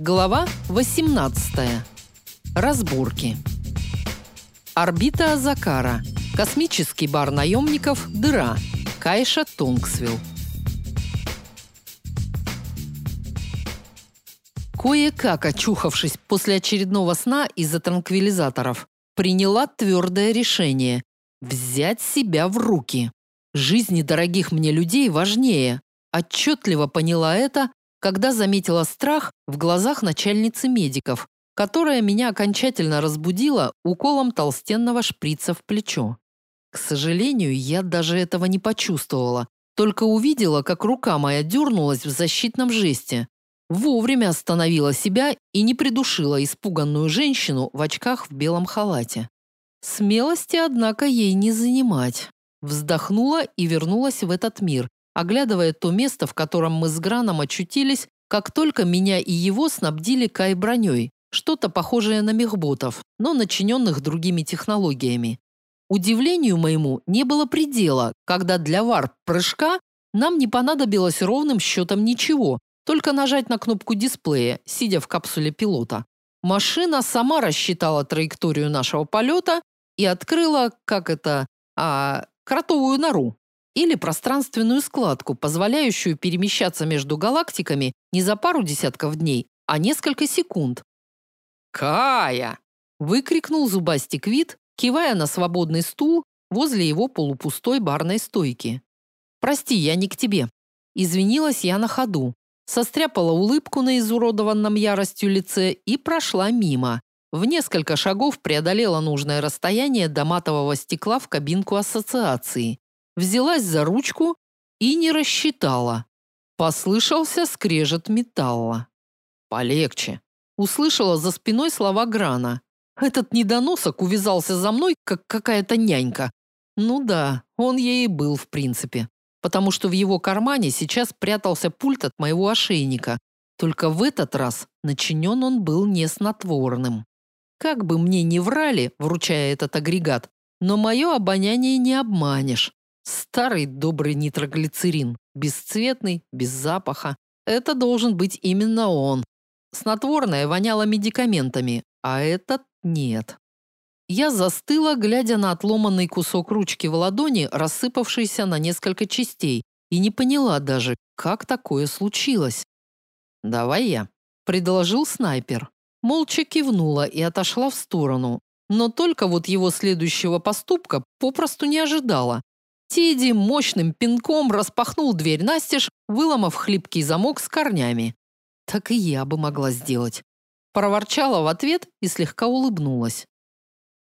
Глава 18. Разборки. Орбита Азакара. Космический бар наемников Дыра. Кайша Тонгсвилл. Кое-как очухавшись после очередного сна из-за транквилизаторов, приняла твердое решение взять себя в руки. Жизни дорогих мне людей важнее. Отчетливо поняла это, когда заметила страх в глазах начальницы медиков, которая меня окончательно разбудила уколом толстенного шприца в плечо. К сожалению, я даже этого не почувствовала, только увидела, как рука моя дернулась в защитном жесте. Вовремя остановила себя и не придушила испуганную женщину в очках в белом халате. Смелости, однако, ей не занимать. Вздохнула и вернулась в этот мир, оглядывая то место, в котором мы с Граном очутились, как только меня и его снабдили кай-броней, что-то похожее на мехботов, но начиненных другими технологиями. Удивлению моему не было предела, когда для варп-прыжка нам не понадобилось ровным счетом ничего, только нажать на кнопку дисплея, сидя в капсуле пилота. Машина сама рассчитала траекторию нашего полета и открыла, как это, а, кротовую нору или пространственную складку, позволяющую перемещаться между галактиками не за пару десятков дней, а несколько секунд. «Кая!» – выкрикнул зубастик вид, кивая на свободный стул возле его полупустой барной стойки. «Прости, я не к тебе». Извинилась я на ходу, состряпала улыбку на изуродованном яростью лице и прошла мимо. В несколько шагов преодолела нужное расстояние до матового стекла в кабинку ассоциации взялась за ручку и не рассчитала. Послышался скрежет металла. «Полегче», – услышала за спиной слова Грана. «Этот недоносок увязался за мной, как какая-то нянька». Ну да, он ей и был в принципе, потому что в его кармане сейчас прятался пульт от моего ошейника. Только в этот раз начинен он был не снотворным. Как бы мне ни врали, вручая этот агрегат, но мое обоняние не обманешь. Старый добрый нитроглицерин, бесцветный, без запаха. Это должен быть именно он. Снотворное воняло медикаментами, а этот нет. Я застыла, глядя на отломанный кусок ручки в ладони, рассыпавшийся на несколько частей, и не поняла даже, как такое случилось. «Давай я», – предложил снайпер. Молча кивнула и отошла в сторону, но только вот его следующего поступка попросту не ожидала. Тиди мощным пинком распахнул дверь настежь, выломав хлипкий замок с корнями. Так и я бы могла сделать. Проворчала в ответ и слегка улыбнулась.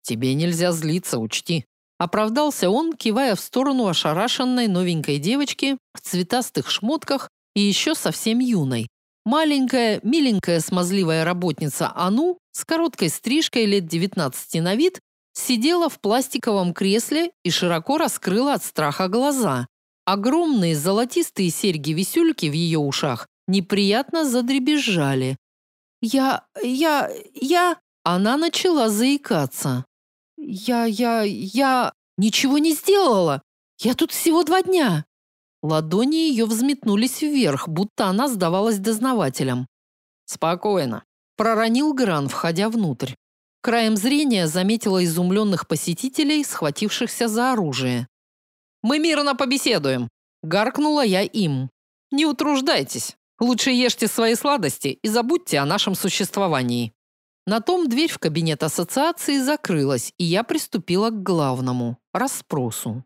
«Тебе нельзя злиться, учти». Оправдался он, кивая в сторону ошарашенной новенькой девочки в цветастых шмотках и еще совсем юной. Маленькая, миленькая смазливая работница Ану с короткой стрижкой лет 19 на вид сидела в пластиковом кресле и широко раскрыла от страха глаза. Огромные золотистые серьги-висюльки в ее ушах неприятно задребезжали. «Я... я... я...» Она начала заикаться. «Я... я... я... ничего не сделала! Я тут всего два дня!» Ладони ее взметнулись вверх, будто она сдавалась дознавателям. «Спокойно», – проронил Гран, входя внутрь. Краем зрения заметила изумленных посетителей, схватившихся за оружие. «Мы мирно побеседуем!» – гаркнула я им. «Не утруждайтесь. Лучше ешьте свои сладости и забудьте о нашем существовании». На том дверь в кабинет ассоциации закрылась, и я приступила к главному – расспросу.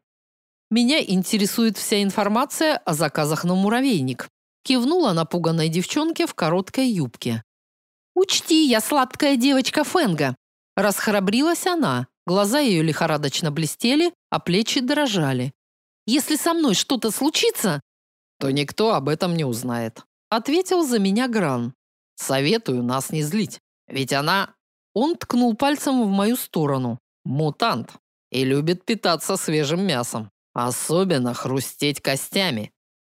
Меня интересует вся информация о заказах на муравейник. Кивнула напуганной девчонке в короткой юбке. «Учти, я сладкая девочка Фенга. Расхрабрилась она, глаза ее лихорадочно блестели, а плечи дрожали. «Если со мной что-то случится...» «То никто об этом не узнает», — ответил за меня Гран. «Советую нас не злить, ведь она...» Он ткнул пальцем в мою сторону. «Мутант. И любит питаться свежим мясом. Особенно хрустеть костями».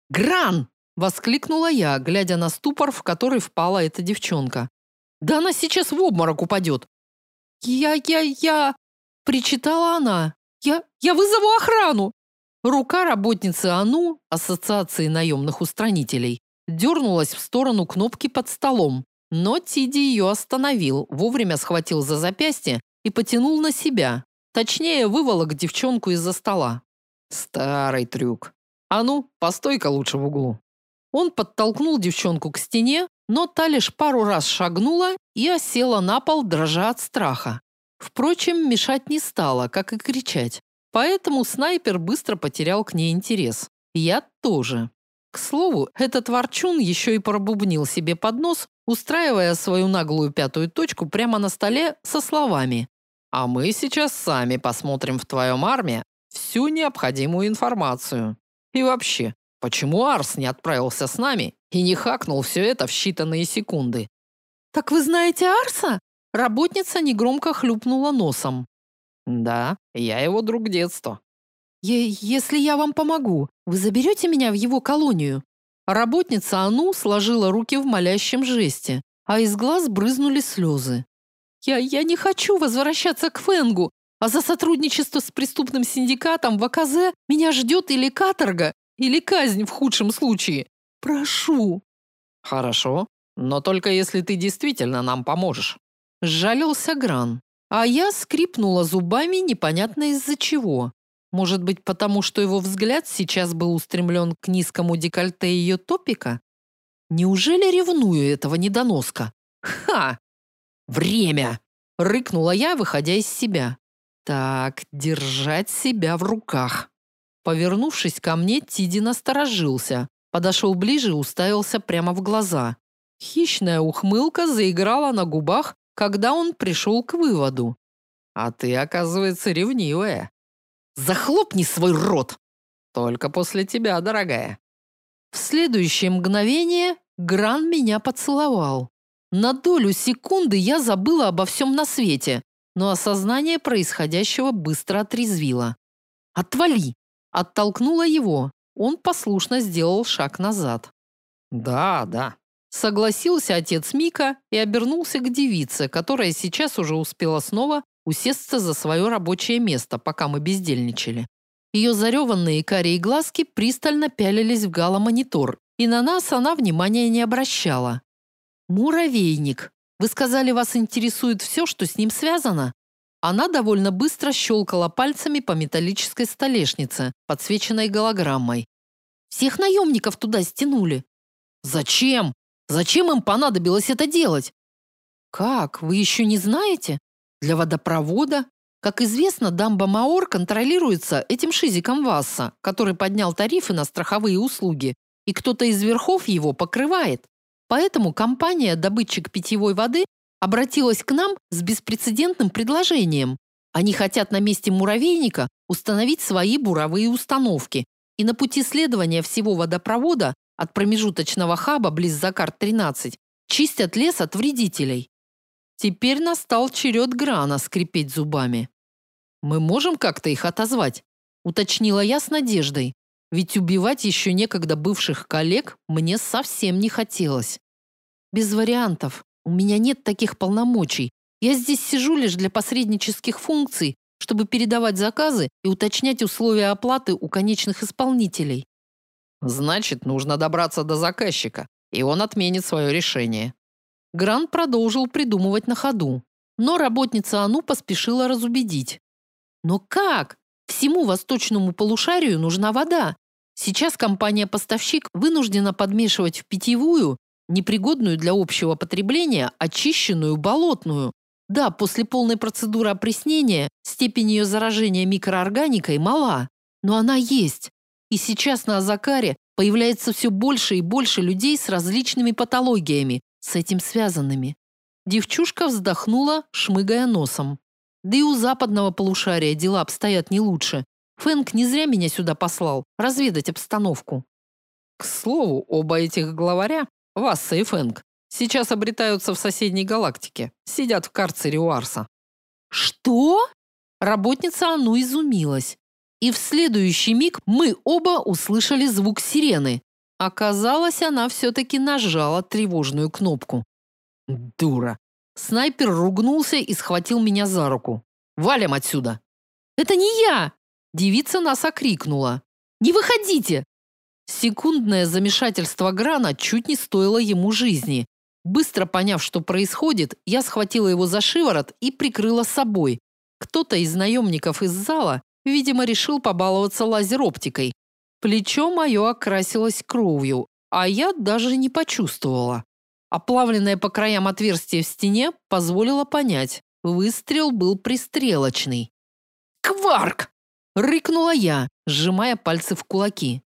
«Гран!» — воскликнула я, глядя на ступор, в который впала эта девчонка. «Да она сейчас в обморок упадет. «Я, я, я...» – причитала она. «Я, я вызову охрану!» Рука работницы АНУ, Ассоциации наемных устранителей, дернулась в сторону кнопки под столом. Но Тиди ее остановил, вовремя схватил за запястье и потянул на себя. Точнее, выволок девчонку из-за стола. Старый трюк. А ну, постой-ка лучше в углу. Он подтолкнул девчонку к стене, но та лишь пару раз шагнула и осела на пол, дрожа от страха. Впрочем, мешать не стала, как и кричать. Поэтому снайпер быстро потерял к ней интерес. Я тоже. К слову, этот ворчун еще и пробубнил себе под нос, устраивая свою наглую пятую точку прямо на столе со словами «А мы сейчас сами посмотрим в твоем арме всю необходимую информацию. И вообще, почему Арс не отправился с нами и не хакнул все это в считанные секунды?» «Так вы знаете Арса?» Работница негромко хлюпнула носом. «Да, я его друг детства». «Если я вам помогу, вы заберете меня в его колонию?» Работница Ану сложила руки в молящем жесте, а из глаз брызнули слезы. «Я, я не хочу возвращаться к Фэнгу, а за сотрудничество с преступным синдикатом в АКЗ меня ждет или каторга, или казнь в худшем случае. Прошу». «Хорошо, но только если ты действительно нам поможешь». Сжалился Гран, а я скрипнула зубами непонятно из-за чего. Может быть, потому что его взгляд сейчас был устремлен к низкому декольте ее топика? Неужели ревную этого недоноска? Ха! Время! Рыкнула я, выходя из себя. Так, держать себя в руках. Повернувшись ко мне, Тиди насторожился. Подошел ближе и уставился прямо в глаза. Хищная ухмылка заиграла на губах, когда он пришел к выводу. «А ты, оказывается, ревнивая». «Захлопни свой рот!» «Только после тебя, дорогая». В следующее мгновение Гран меня поцеловал. На долю секунды я забыла обо всем на свете, но осознание происходящего быстро отрезвило. «Отвали!» Оттолкнула его. Он послушно сделал шаг назад. «Да, да», Согласился отец Мика и обернулся к девице, которая сейчас уже успела снова усесться за свое рабочее место, пока мы бездельничали. Ее зареванные карие глазки пристально пялились в галомонитор, и на нас она внимания не обращала. «Муравейник. Вы сказали, вас интересует все, что с ним связано?» Она довольно быстро щелкала пальцами по металлической столешнице, подсвеченной голограммой. «Всех наемников туда стянули». «Зачем?» Зачем им понадобилось это делать? Как, вы еще не знаете? Для водопровода, как известно, дамба Маор контролируется этим шизиком Васса, который поднял тарифы на страховые услуги, и кто-то из верхов его покрывает. Поэтому компания «Добытчик питьевой воды» обратилась к нам с беспрецедентным предложением. Они хотят на месте муравейника установить свои буровые установки, и на пути следования всего водопровода от промежуточного хаба близ Закарт-13 чистят лес от вредителей. Теперь настал черед Грана скрипеть зубами. «Мы можем как-то их отозвать?» уточнила я с надеждой. Ведь убивать еще некогда бывших коллег мне совсем не хотелось. Без вариантов. У меня нет таких полномочий. Я здесь сижу лишь для посреднических функций, чтобы передавать заказы и уточнять условия оплаты у конечных исполнителей. Значит, нужно добраться до заказчика, и он отменит свое решение. Грант продолжил придумывать на ходу, но работница Ану поспешила разубедить. Но как? Всему восточному полушарию нужна вода. Сейчас компания-поставщик вынуждена подмешивать в питьевую, непригодную для общего потребления, очищенную болотную. Да, после полной процедуры опреснения степень ее заражения микроорганикой мала, но она есть. И сейчас на Азакаре появляется все больше и больше людей с различными патологиями, с этим связанными. Девчушка вздохнула, шмыгая носом. Да и у западного полушария дела обстоят не лучше. Фэнк не зря меня сюда послал, разведать обстановку. К слову, оба этих главаря, Васса и Фэнк, сейчас обретаются в соседней галактике, сидят в карцере у Арса. Что? Работница Ану изумилась. И в следующий миг мы оба услышали звук сирены. Оказалось, она все-таки нажала тревожную кнопку. Дура. Снайпер ругнулся и схватил меня за руку. «Валим отсюда!» «Это не я!» Девица нас окрикнула. «Не выходите!» Секундное замешательство Грана чуть не стоило ему жизни. Быстро поняв, что происходит, я схватила его за шиворот и прикрыла собой. Кто-то из наемников из зала, видимо, решил побаловаться лазер-оптикой. Плечо мое окрасилось кровью, а я даже не почувствовала. Оплавленное по краям отверстие в стене позволило понять, выстрел был пристрелочный. «Кварк!» – рыкнула я, сжимая пальцы в кулаки.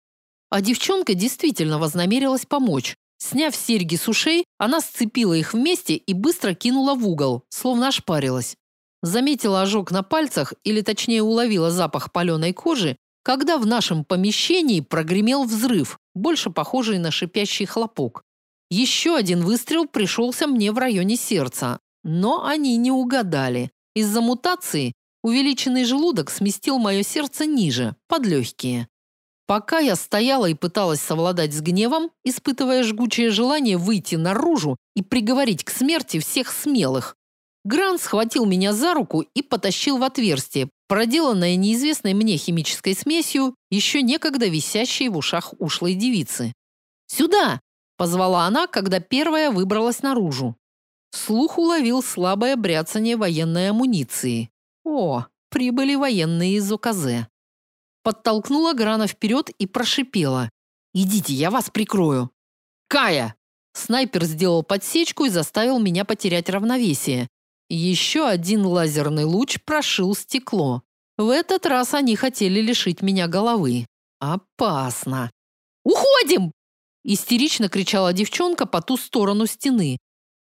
А девчонка действительно вознамерилась помочь. Сняв серьги с ушей, она сцепила их вместе и быстро кинула в угол, словно ошпарилась. Заметила ожог на пальцах, или точнее уловила запах паленой кожи, когда в нашем помещении прогремел взрыв, больше похожий на шипящий хлопок. Еще один выстрел пришелся мне в районе сердца, но они не угадали. Из-за мутации увеличенный желудок сместил мое сердце ниже, под легкие. Пока я стояла и пыталась совладать с гневом, испытывая жгучее желание выйти наружу и приговорить к смерти всех смелых, Гран схватил меня за руку и потащил в отверстие, проделанное неизвестной мне химической смесью, еще некогда висящей в ушах ушлой девицы. «Сюда!» – позвала она, когда первая выбралась наружу. Слух уловил слабое бряцание военной амуниции. О, прибыли военные из ОКЗ. Подтолкнула Грана вперед и прошипела. «Идите, я вас прикрою». «Кая!» Снайпер сделал подсечку и заставил меня потерять равновесие. Еще один лазерный луч прошил стекло. В этот раз они хотели лишить меня головы. Опасно. «Уходим!» Истерично кричала девчонка по ту сторону стены.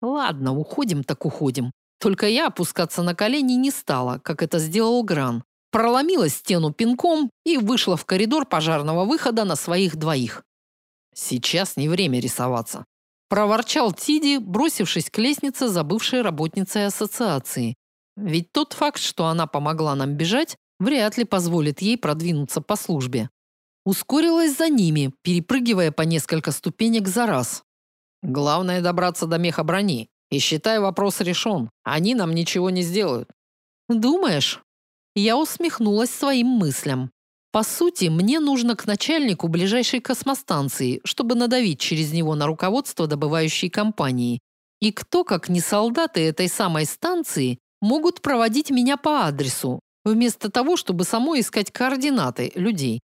«Ладно, уходим так уходим». Только я опускаться на колени не стала, как это сделал Гран проломила стену пинком и вышла в коридор пожарного выхода на своих двоих. Сейчас не время рисоваться, проворчал Тиди, бросившись к лестнице за бывшей работницей ассоциации. Ведь тот факт, что она помогла нам бежать, вряд ли позволит ей продвинуться по службе. Ускорилась за ними, перепрыгивая по несколько ступенек за раз. Главное добраться до меха брони. И считай, вопрос решен. Они нам ничего не сделают. Думаешь? Я усмехнулась своим мыслям. По сути, мне нужно к начальнику ближайшей космостанции, чтобы надавить через него на руководство добывающей компании. И кто, как не солдаты этой самой станции, могут проводить меня по адресу, вместо того, чтобы самой искать координаты людей.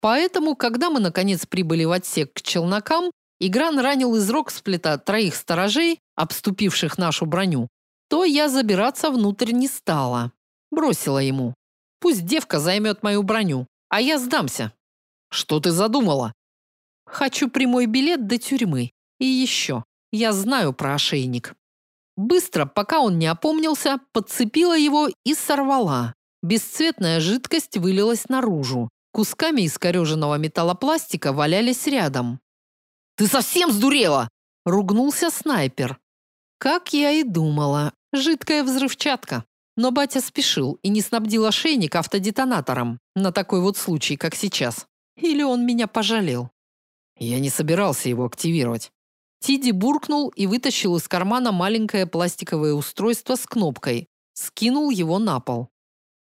Поэтому, когда мы наконец прибыли в отсек к челнокам, Игран ранил из Роксплита троих сторожей, обступивших нашу броню, то я забираться внутрь не стала. Бросила ему. Пусть девка займет мою броню, а я сдамся. Что ты задумала? Хочу прямой билет до тюрьмы. И еще. Я знаю про ошейник. Быстро, пока он не опомнился, подцепила его и сорвала. Бесцветная жидкость вылилась наружу. Кусками искореженного металлопластика валялись рядом. «Ты совсем сдурела!» – ругнулся снайпер. Как я и думала, жидкая взрывчатка. Но батя спешил и не снабдил ошейник автодетонатором на такой вот случай, как сейчас. Или он меня пожалел. Я не собирался его активировать. Тиди буркнул и вытащил из кармана маленькое пластиковое устройство с кнопкой. Скинул его на пол.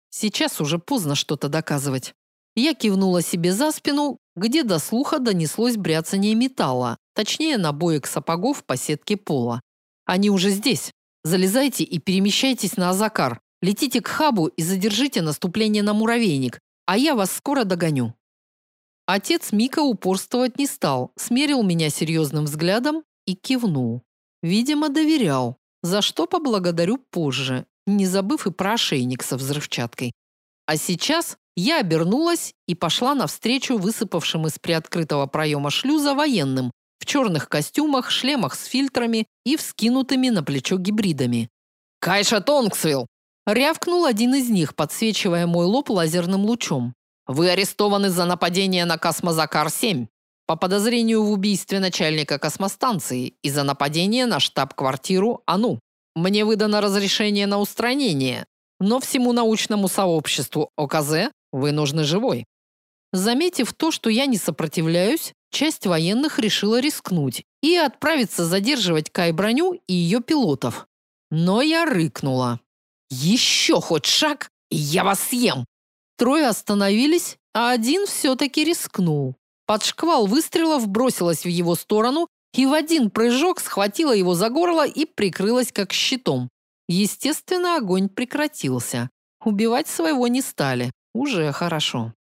Сейчас уже поздно что-то доказывать. Я кивнула себе за спину, где до слуха донеслось бряцание металла, точнее набоек сапогов по сетке пола. Они уже здесь. Залезайте и перемещайтесь на Азакар. Летите к хабу и задержите наступление на муравейник, а я вас скоро догоню. Отец Мика упорствовать не стал, смерил меня серьезным взглядом и кивнул. Видимо, доверял, за что поблагодарю позже, не забыв и про ошейник со взрывчаткой. А сейчас я обернулась и пошла навстречу высыпавшим из приоткрытого проема шлюза военным, в черных костюмах, шлемах с фильтрами и вскинутыми на плечо гибридами. «Кайша Тонгсвилл!» – рявкнул один из них, подсвечивая мой лоб лазерным лучом. «Вы арестованы за нападение на Космозакар-7 по подозрению в убийстве начальника космостанции и за нападение на штаб-квартиру АНУ. Мне выдано разрешение на устранение, но всему научному сообществу ОКЗ вы нужны живой». Заметив то, что я не сопротивляюсь, часть военных решила рискнуть и отправиться задерживать Кай-броню и ее пилотов. Но я рыкнула. «Еще хоть шаг, и я вас съем!» Трое остановились, а один все-таки рискнул. Под шквал выстрелов бросилась в его сторону и в один прыжок схватила его за горло и прикрылась как щитом. Естественно, огонь прекратился. Убивать своего не стали. Уже хорошо.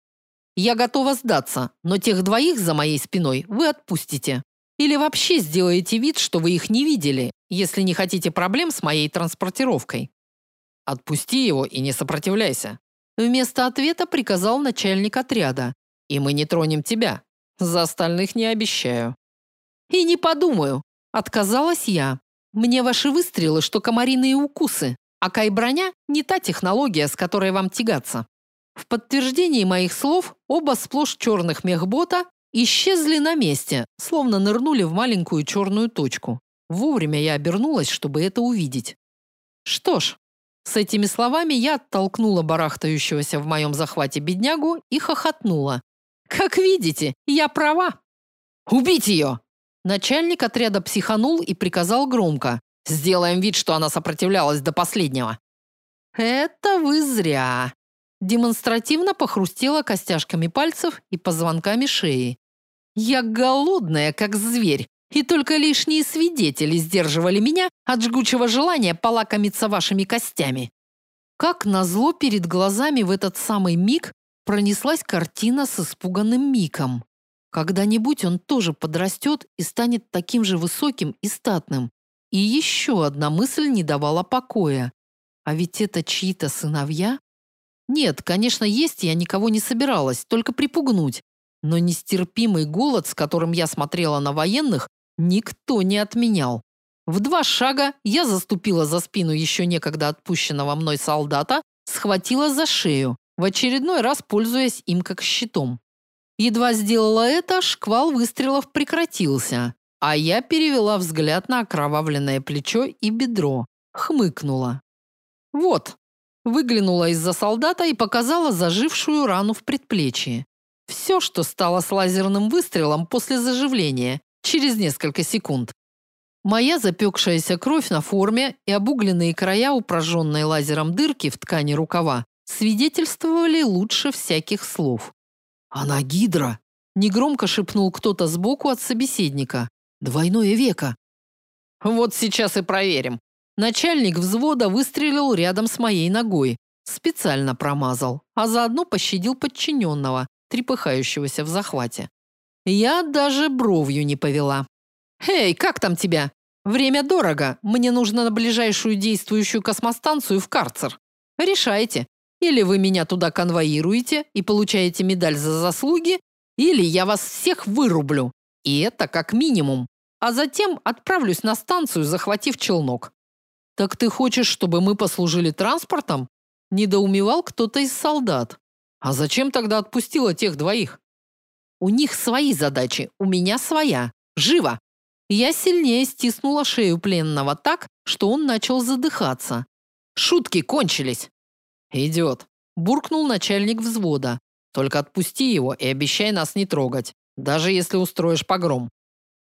Я готова сдаться, но тех двоих за моей спиной вы отпустите. Или вообще сделаете вид, что вы их не видели, если не хотите проблем с моей транспортировкой. Отпусти его и не сопротивляйся. Вместо ответа приказал начальник отряда. И мы не тронем тебя. За остальных не обещаю. И не подумаю, отказалась я. Мне ваши выстрелы, что комариные укусы, а кай-броня не та технология, с которой вам тягаться. В подтверждении моих слов оба сплошь черных мехбота исчезли на месте, словно нырнули в маленькую черную точку. Вовремя я обернулась, чтобы это увидеть. Что ж, с этими словами я оттолкнула барахтающегося в моем захвате беднягу и хохотнула. Как видите, я права. Убить ее! Начальник отряда психанул и приказал громко: "Сделаем вид, что она сопротивлялась до последнего". Это вы зря демонстративно похрустела костяшками пальцев и позвонками шеи. Я голодная, как зверь, и только лишние свидетели сдерживали меня от жгучего желания полакомиться вашими костями. Как назло перед глазами в этот самый миг пронеслась картина с испуганным Миком. Когда-нибудь он тоже подрастет и станет таким же высоким и статным. И еще одна мысль не давала покоя. А ведь это чьи-то сыновья? Нет, конечно, есть я никого не собиралась, только припугнуть. Но нестерпимый голод, с которым я смотрела на военных, никто не отменял. В два шага я заступила за спину еще некогда отпущенного мной солдата, схватила за шею, в очередной раз пользуясь им как щитом. Едва сделала это, шквал выстрелов прекратился, а я перевела взгляд на окровавленное плечо и бедро, хмыкнула. Вот, выглянула из-за солдата и показала зажившую рану в предплечье. Все, что стало с лазерным выстрелом после заживления, через несколько секунд. Моя запекшаяся кровь на форме и обугленные края упраженной лазером дырки в ткани рукава свидетельствовали лучше всяких слов. «Она гидра!» – негромко шепнул кто-то сбоку от собеседника. «Двойное веко!» «Вот сейчас и проверим», Начальник взвода выстрелил рядом с моей ногой, специально промазал, а заодно пощадил подчиненного, трепыхающегося в захвате. Я даже бровью не повела. «Эй, как там тебя? Время дорого, мне нужно на ближайшую действующую космостанцию в карцер. Решайте, или вы меня туда конвоируете и получаете медаль за заслуги, или я вас всех вырублю, и это как минимум, а затем отправлюсь на станцию, захватив челнок. Так ты хочешь, чтобы мы послужили транспортом? Недоумевал кто-то из солдат. А зачем тогда отпустила тех двоих? У них свои задачи, у меня своя. Живо. Я сильнее стиснула шею пленного так, что он начал задыхаться. Шутки кончились. Идет. буркнул начальник взвода. Только отпусти его и обещай нас не трогать, даже если устроишь погром.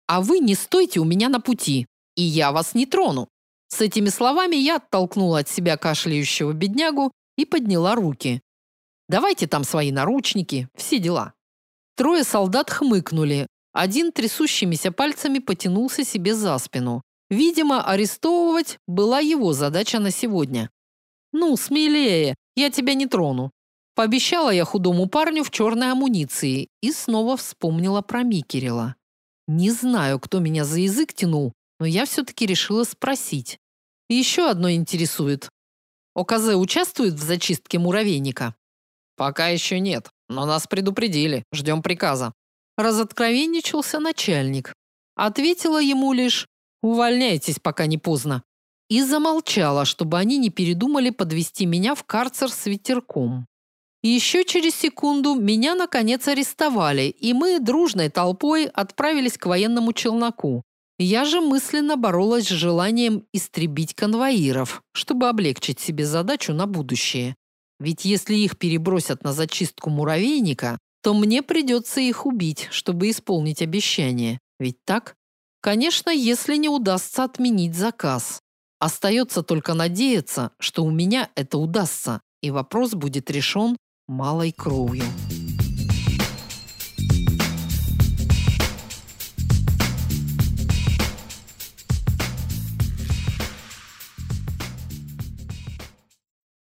А вы не стойте у меня на пути, и я вас не трону. С этими словами я оттолкнула от себя кашляющего беднягу и подняла руки. Давайте там свои наручники, все дела. Трое солдат хмыкнули. Один трясущимися пальцами потянулся себе за спину. Видимо, арестовывать была его задача на сегодня. Ну, смелее, я тебя не трону. Пообещала я худому парню в черной амуниции и снова вспомнила про Микерила. Не знаю, кто меня за язык тянул, но я все-таки решила спросить. еще одно интересует. ОКЗ участвует в зачистке муравейника? Пока еще нет, но нас предупредили, ждем приказа. Разоткровенничался начальник. Ответила ему лишь «Увольняйтесь, пока не поздно». И замолчала, чтобы они не передумали подвести меня в карцер с ветерком. Еще через секунду меня наконец арестовали, и мы дружной толпой отправились к военному челноку. Я же мысленно боролась с желанием истребить конвоиров, чтобы облегчить себе задачу на будущее. Ведь если их перебросят на зачистку муравейника, то мне придется их убить, чтобы исполнить обещание. Ведь так? Конечно, если не удастся отменить заказ. Остается только надеяться, что у меня это удастся, и вопрос будет решен малой кровью.